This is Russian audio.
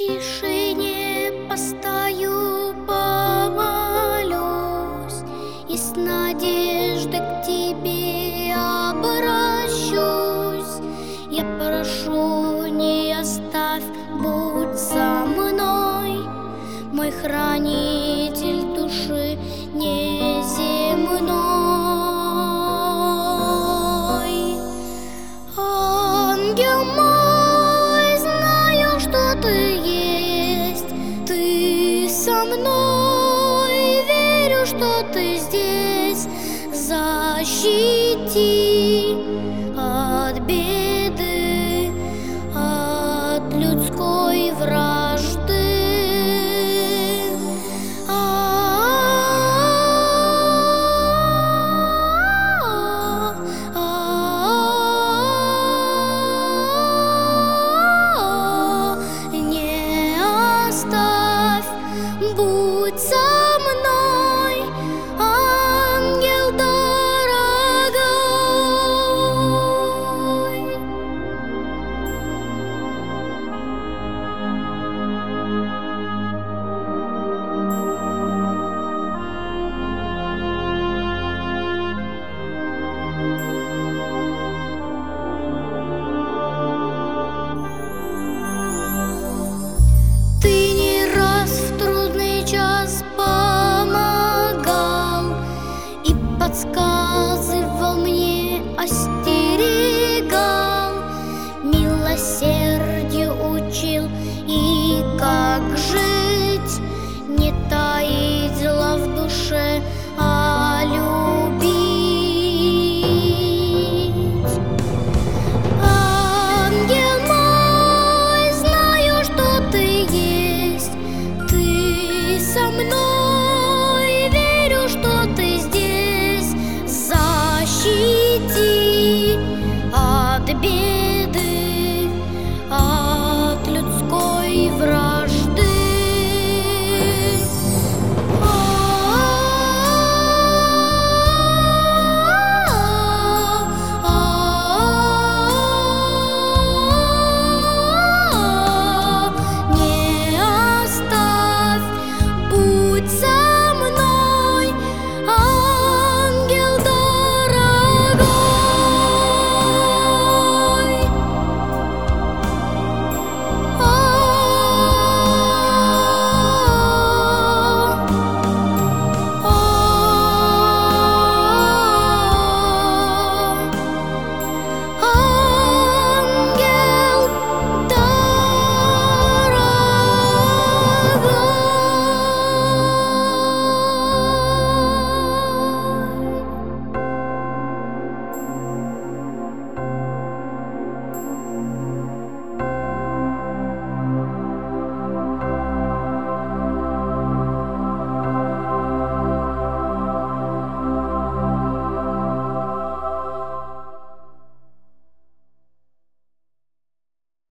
тишине постою, помолюсь. И с надеждой к тебе обращусь. Я прошу, не оставь, будь со мной. Мой хранитель со мной, верю, что ты здесь защитишь. И подсказывал You.